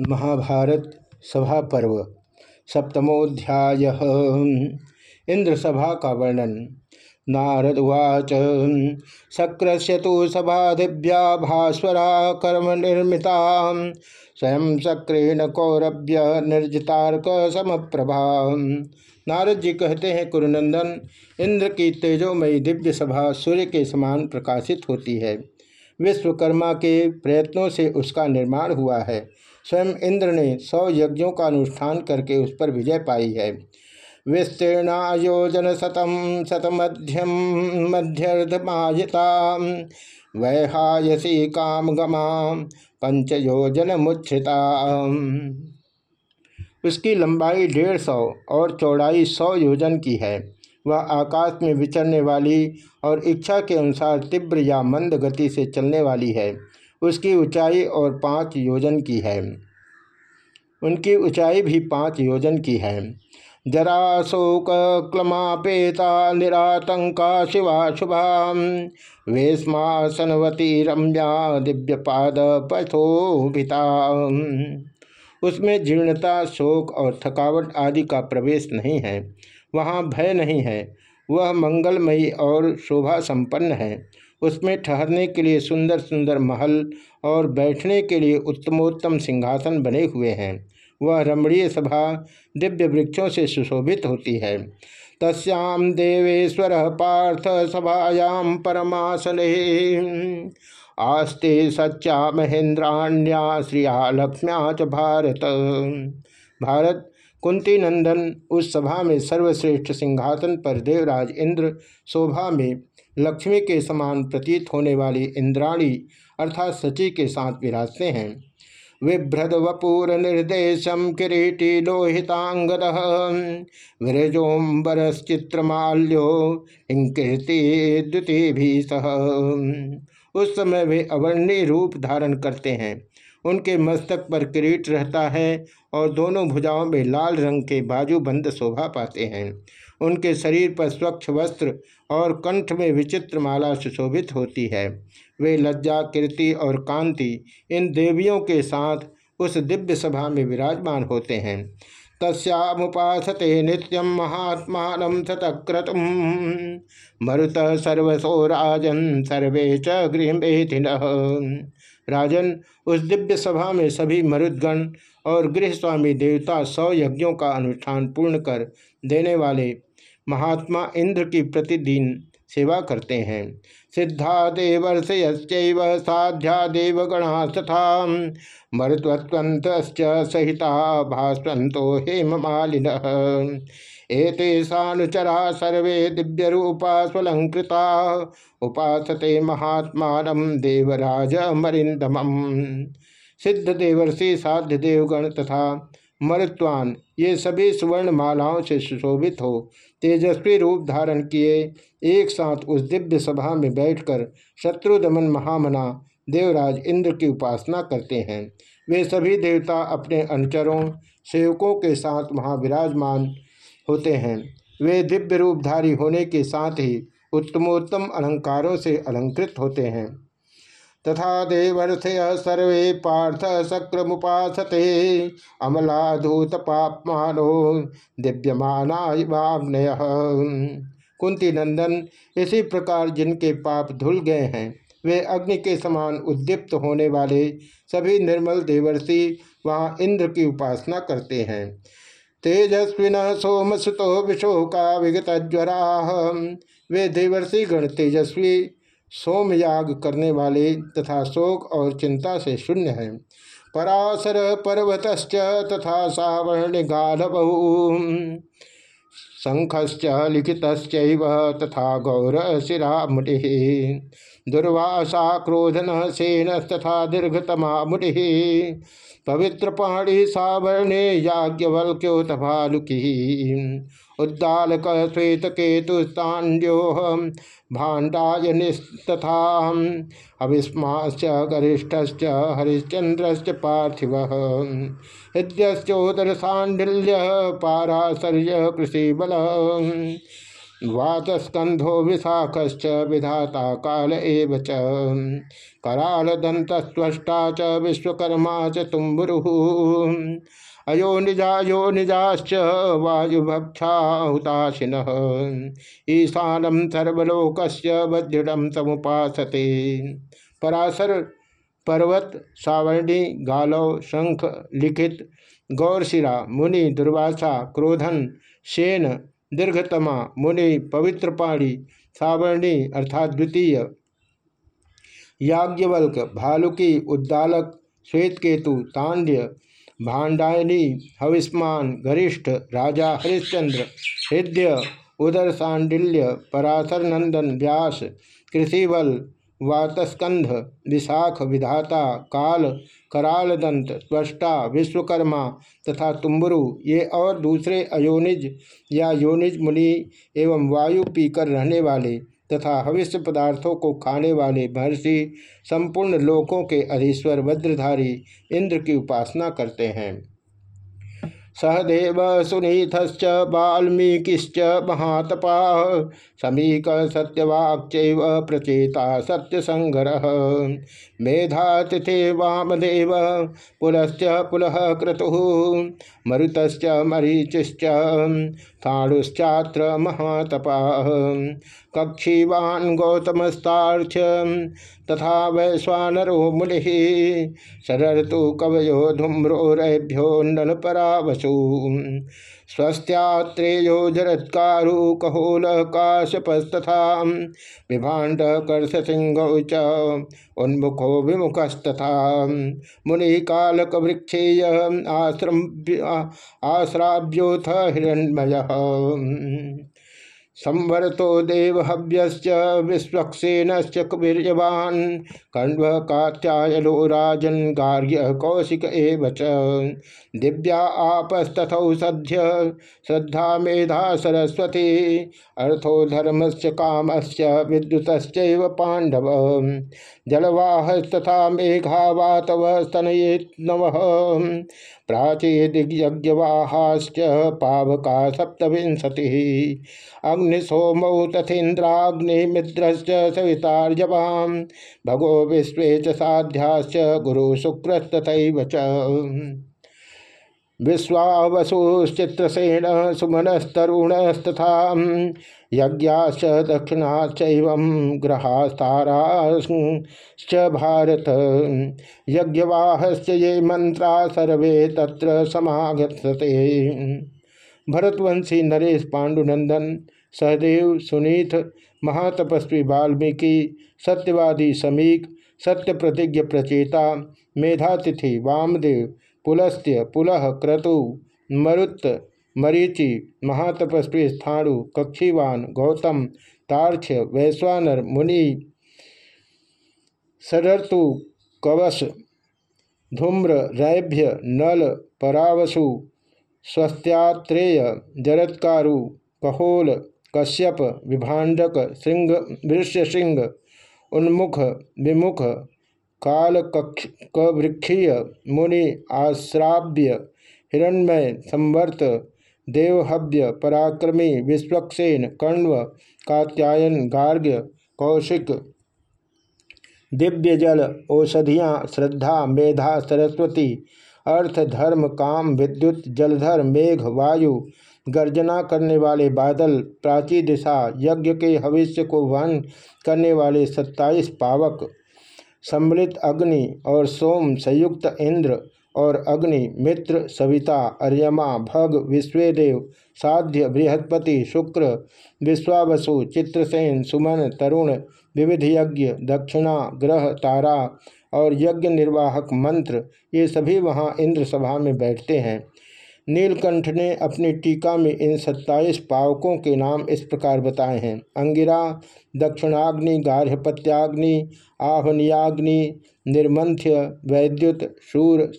महाभारत सभा पर्व, सप्तमोध्याय। इंद्र सभा का वर्णन। नारद उवाच शक्र तो सभा दिव्या भास्वरा कर्म निर्मिता स्वयं शक्रेण कौरभ्य निर्जितार्क समप्रभा नारद जी कहते हैं, कुरुनंदन, इंद्र की तेजोमयी दिव्य सभा सूर्य के समान प्रकाशित होती है। विश्वकर्मा के प्रयत्नों से उसका निर्माण हुआ है। स्वयं इंद्र ने सौ यज्ञों का अनुष्ठान करके उस पर विजय पाई है। विस्तीर्णायोजन शतम शतमध्यम मध्यर्धमायता वैहायसी काम गमा पंचयोजन मुच्छिता उसकी लंबाई डेढ़ सौ और चौड़ाई सौ योजन की है। वह आकाश में विचरने वाली और इच्छा के अनुसार तीव्र या मंद गति से चलने वाली है। उसकी ऊंचाई और पाँच योजन की है। उनकी ऊंचाई भी पाँच योजन की है। जरा शोक क्लमापेता निरातंका शिवा शुभा। वेशमासनवती रम्या दिव्य पाद पथोभिता उसमें जीर्णता, शोक और थकावट आदि का प्रवेश नहीं है। वहाँ भय नहीं है। वह मंगलमयी और शोभा संपन्न है। उसमें ठहरने के लिए सुंदर सुंदर महल और बैठने के लिए उत्तमोत्तम सिंहासन बने हुए हैं। वह रमणीय सभा दिव्य वृक्षों से सुशोभित होती है। तस्याम देवेश्वर पार्थ सभायाम परमासन। आस्ते सच्चा महेंद्राण्या श्रिया लक्ष्म्या च भारत। भारत कुंती नंदन उस सभा में सर्वश्रेष्ठ सिंहासन पर देवराज इंद्र शोभा में लक्ष्मी के समान प्रतीत होने वाली इंद्राणी अर्थात सची के साथ विराजते हैं। विभ्रद वपूर निर्देशम किरीटी लोहितांगद, विरजोम्बरश्चित्रमाल्यो इंकीर्ति द्वितीय भी सह। उस समय वे अवर्णीय रूप धारण करते हैं। उनके मस्तक पर किरीट रहता है और दोनों भुजाओं में लाल रंग के बाजूबंद शोभा पाते हैं। उनके शरीर पर स्वच्छ वस्त्र और कंठ में विचित्र माला सुशोभित होती है। वे लज्जा, कीर्ति और कांति इन देवियों के साथ उस दिव्य सभा में विराजमान होते हैं। तस्मुपासते नित्यम महात्मा सतक्रतुम मरुत सर्वसो राजन, सर्वे च राजन, उस दिव्य सभा में सभी मरुदगण और गृह स्वामी देवता सौ यज्ञों का अनुष्ठान पूर्ण कर देने वाले महात्मा इंद्र की प्रतिदिन सेवा करते हैं। सिद्धा देवर्षयश्चैव साध्या देवगणा तथा मरुत्वंत सहिता भास्वंतो हेम मालिन एतेषानुचरा सर्वे दिव्य दिव्यरूपा स्वलंकृता उपासते महात्मा देवराज मरिंदम सिद्ध देवर्षि, साध्य देवगण तथा मरुत्वान। ये सभी सुवर्ण मालाओं से सुशोभित हो। तेजस्वी रूप धारण किए। एक साथ उस दिव्य सभा में बैठकर शत्रुदमन महामना देवराज इंद्र की उपासना करते हैं। वे सभी देवता अपने अनुचरों, सेवकों के साथ वहाँ विराजमान होते हैं। वे दिव्य रूपधारी होने के साथ ही उत्तमोत्तम अलंकारों से अलंकृत होते हैं। तथा देवर्षय सर्वे पार्थ शक्रमुपासते, अमलाधूत पापमानो दिव्यमानाग्नय कुंती नंदन इसी प्रकार जिनके पाप धुल गए हैं, वे अग्नि के समान उद्दीप्त होने वाले सभी निर्मल देवर्षि वहाँ इंद्र की उपासना करते हैं। तेजस्विन सोमसुतो विशोका विगत ज्वरा वे देवर्षि गण तेजस्वी, सोमयाग करने वाले तथा शोक और चिंता से शून्य है। पराशर पर्वत तथा सावर्ण गालबहू शंखश्च लिखित तथा गौर शिरा मुटि दुर्वासा क्रोधन सेन तथा दीर्घतमा मुटि पवित्र पाणी सावर्णे याज्ञवल्क्योत भालुकी उद्दालक श्वेत केतुस्तांड्यो भाण्डाय निस्तथा अविस्माश्च गरिष्ठश्च हरिश्चंद्रश्च पार्थिव। हृदयोदर सांडिल्य पाराशर्य कृषि बल वातस्कंधो विशाख विधाता काल एव कराल दंत च, विश्वकर्मा च, तुम्बुरु। अयो निजा, यो निजाश्च वायुभक्षाहुताशिन ईशानम सर्वलोक वज्रम समुपासते। पराशर, पर्वत, सावर्णी, गालव, शंख, लिखित गौरशिरा मुनि, दुर्वासा, क्रोधन शेन दीर्घतमा, मुनि पवित्र पाणी सावर्णी अर्थात द्वितीय। याज्ञवल्क, भालुकी, उद्दालक, श्वेतकेतु तांड्य भांडायनी हविस्मान गरिष्ठ, राजा हरिश्चंद्र, हृदय उदर सांडिल्य पराशर नंदन, व्यास, कृषिवल वातस्कंध विशाख, विधाता, काल कराल दंत त्वष्टा, विश्वकर्मा तथा तुम्बरु, ये और दूसरे अयोनिज या योनिज मुनि एवं वायु पीकर रहने वाले तथा हविष्य पदार्थों को खाने वाले महर्षि संपूर्ण लोकों के अधीश्वर, वज्रधारी इंद्र की उपासना करते हैं। सहदेव सुनीतश्च, वाल्मीकिश्च महातपा। समीक सत्यवाक् प्रचेता सत्यसंगर। मेधातिथे वामदेव पुलश्च पुलः क्रतु। मरुतश्च मरीचिश्च महातपा। कक्षीवान् गौतमस्तार्थ, तथा वैश्वानरो मुनि शरतु कवयो धूम्रोरेभ्यो नलपरावसु स्वस्त्रेयो जरत्कारु कहोल काशपस्तथा विभाण्ड कर्षसिंह च उन्मुखो विमुखस्तथा। मुनि कालक वृक्षेय आश्रम आश्राव्योथ हिरण्मय। संवरतो देवहव्यश्च, विश्वक्सेनश्च कुबीर्यवान् कण्व कात्यायनो, राजन्, गार्ग्य, कौशिक एव च। दिव्या आपस्तथौ सध्य श्रद्धा मेधा सरस्वती, अर्थो धर्मस्य कामस्य विद्युतश्चैव पाण्डव। जलवाहस्तथा मेघा वातव स्तनये नवः प्राची दिग्यज्ञवाहाश्च पावका सप्तविंशति। अग्निसोमौ तथेन्द्राग्निमिद्रश्च सवितार्जवां भगो विश्वे च साध्याश्च गुरुशुक्रस्तथैव च। विश्वावसुश्चित्रसेन सुमनस्तरुणस्तथा यज्ञाश्च दक्षिणाश्च ग्रहास्ताराश्च भारत। यज्ञवाहश्च ये मंत्रा सर्वे तत्र समागते भरतवंशी नरेश पांडुनंदन सहदेव सुनीत महातपस्वी वाल्मीकि, सत्यवादी समीक सत्य प्रतिज्ञ प्रचेता, मेधातिथि वामदेव, पुलस्त्य पुलह क्रतु, मरुत, मरीचि, महातपस्वी स्थाणु, कक्षीवान, गौतम तार्क्ष वैश्वानर, मुनि सरर्तु कवश, धूम्र, रैभ्य, नल, परावसु, स्वस्त्यात्रेय, जरत्कारु, कहोल कश्यप, विभाडक, सिंह वृष्यसिंह उन्मुख, विमुख काल कवृक्षीय, मुनि, आश्राव्य, हिरण्मय, संवर्त, देवहव्य, पराक्रमी, विश्वक्सेन, कण्व, कात्यायन, गार्ग्य, कौशिक दिव्य जल औषधियाँ, श्रद्धा, मेधा, सरस्वती, अर्थ, धर्म, काम, विद्युत, जलधर, मेघ, वायु गर्जना करने वाले बादल प्राची दिशा यज्ञ के भविष्य को वहन करने वाले सत्ताईस पावक, सम्मिलित अग्नि और सोम, संयुक्त इंद्र और अग्नि, मित्र, सविता, अर्यमा, भग, विश्वेदेव, साध्य, बृहस्पति, शुक्र, विश्वावसु, चित्रसेन, सुमन, तरुण विविध यज्ञ दक्षिणा, ग्रह, तारा और यज्ञ निर्वाहक मंत्र, ये सभी वहाँ इंद्र सभा में बैठते हैं। नीलकंठ ने अपनी टीका में इन सत्ताईस पावकों के नाम इस प्रकार बताए हैं। अंगिरा, दक्षिणाग्नि, गार्हपत्याग्नि आहनियाग्नि निर्मंथ्य, वैद्युत, शूर,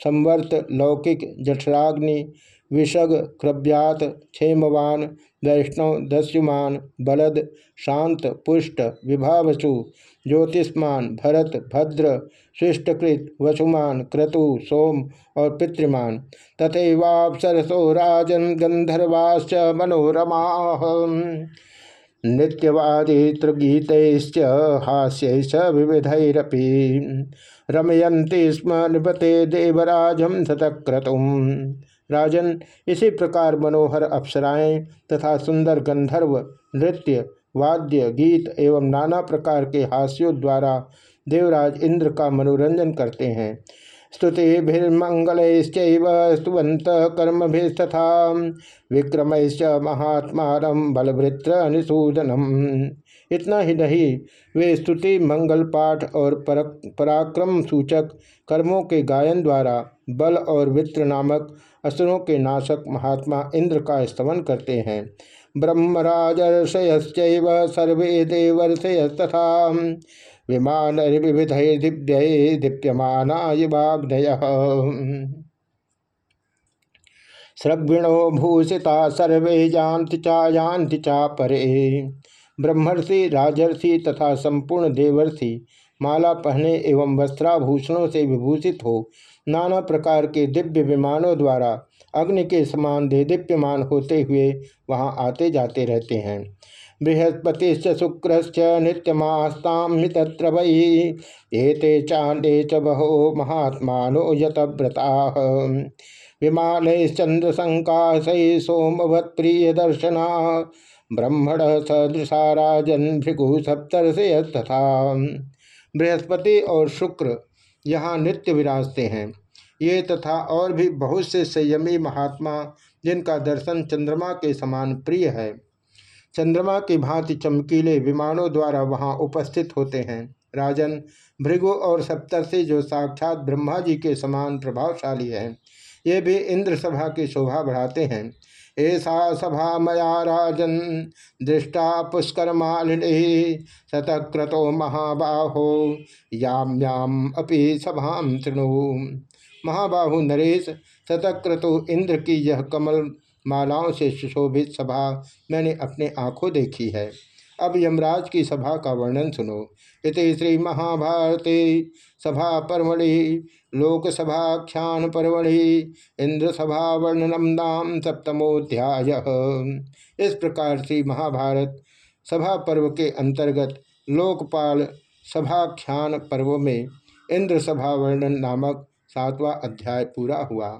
संवर्त, लौकिक, जठराग्नि, विषग, क्रव्यात, क्षेमवान, वैष्णव, दस्युमान, बलद, शांत, पुष्ट, विभावसु, ज्योतिष्मान, भरत, भद्र शिष्टकृत वसुमान, क्रतु, सोम और पितृमान। तथैवापसरसो राजन गंधर्वाश्च मनोरमा। नृत्यवादितृगीतैश्च हास्य विविधरपी। रमयन्ति स्म निपते देवराजम शतक्रतुम राजन इसी प्रकार मनोहर अप्सराएँ तथा सुंदर गंधर्व नृत्य, वाद्य, गीत एवं नाना प्रकार के हास्यों द्वारा देवराज इंद्र का मनोरंजन करते हैं। स्तुतिभिर्मंगलैश्च स्तुवंत कर्म कर्मभिस्तथा। विक्रमश्च महात्मा बलभृत्र निषूदनम इतना ही नहीं, वे स्तुति, मंगल पाठ और पराक्रम सूचक कर्मों के गायन द्वारा बल और वित्र नामक असुरों के नाशक महात्मा इंद्र का स्तमन करते हैं। ब्रह्मराजर्षयश्च सर्वे देवर्षयस्तथा। विमान विविध दिव्य दीप्यमानायुवाग्नय सृग्णो भूषिता सर्वे जानति चायांति चा परे ब्रह्मर्षि, राजर्षि तथा संपूर्ण देवर्षि माला पहने एवं वस्त्राभूषणों से विभूषित हो, नाना प्रकार के दिव्य विमानों द्वारा अग्नि के समान दे दीप्यमान होते हुए वहाँ आते जाते रहते हैं। बृहस्पति शुक्र नित्यमास्ताम तत्र वही एते चांडे च बहो महात्मा यतव्रता। विमान चंद्र संकाश सोमवत दर्शना ब्रह्मण सदृशा राजन भृगु सप्तर्षय तथा। बृहस्पति और शुक्र यहाँ नित्य विराजते हैं। ये तथा और भी बहुत से संयमी महात्मा, जिनका दर्शन चंद्रमा के समान प्रिय है। चंद्रमा की भांति चमकीले विमानों द्वारा वहाँ उपस्थित होते हैं। राजन, भृगु और सप्तर्षि जो साक्षात ब्रह्मा जी के समान प्रभावशाली है ये भी इंद्र सभा की शोभा बढ़ाते हैं। ऐसा सभा मया राजन, दृष्टा पुष्कर मालिनी शतक्रतो महाबाहो, याम्याम अपि सभा तृणु महाबाहु नरेश, शतक्रतु इंद्र की यह कमल मालाओं से सुशोभित सभा मैंने अपने आँखों देखी है। अब यमराज की सभा का वर्णन सुनो। इति श्री महाभारते सभा परमढ़ि लोकसभाख्यान परमढ़ि इंद्र सभा वर्णनम नाम सप्तमोध्याय। इस प्रकार से महाभारत सभा पर्व के अंतर्गत लोकपाल सभाख्यान पर्व में इंद्र सभा वर्णन नामक सातवां अध्याय पूरा हुआ।